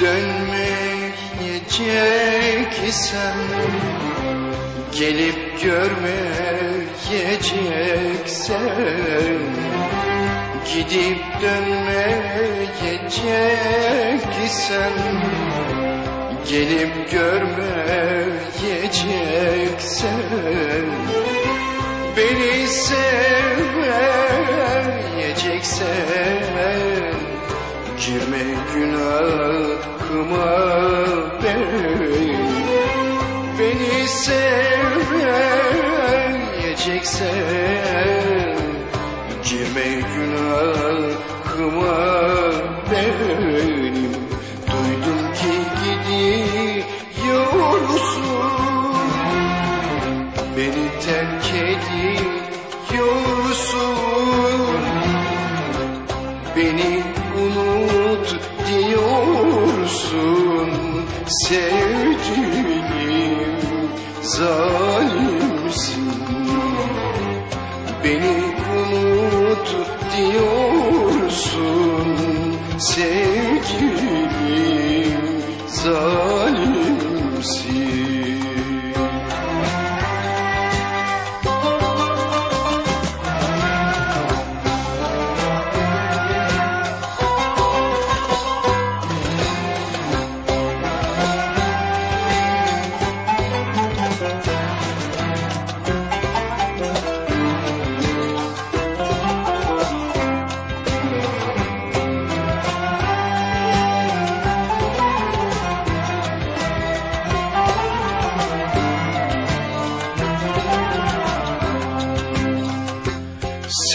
dönmeyecek isen Gelip görmeyeceksen Gidip dönmeyecek isen Gelip görmeyeceksen Beni sevmeyeceksen Girme günahıma bey Beni sevmeyeceksen Girme günahıma benim. Duydum ki gidiyorsun Beni terk ediyorsun. Beni unut diyorsun. Sevgilim zalimsin. Beni unut diyorsun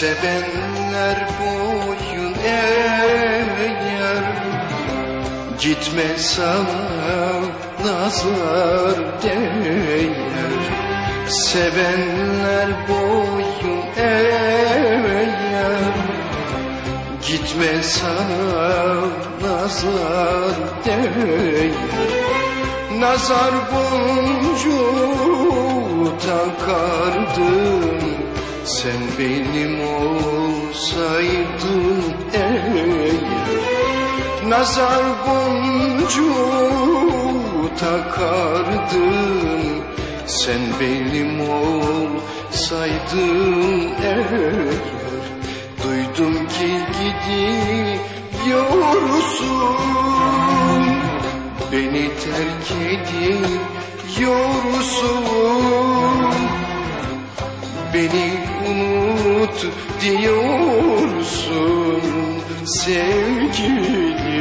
Sevenler boyun eğer Gitme sana nazar değer. Sevenler boyun eğer Gitme sana nazar değer. Nazar boncuğu takardım Sen benim olsaydın eğer Nazar boncuğu takardım Sen benim olsaydın eğer Duydum ki gidiyorsun. Beni terk ediyorsun Beni unut diyorsun. Sevgilim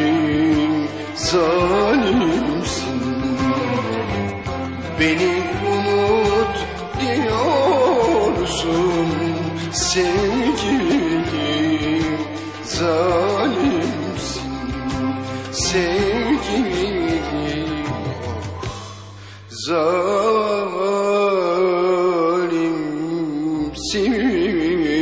zalimsin. Beni unut diyorsun. Sevgilim zalimsin. Sevgilim zalimsin Yeah.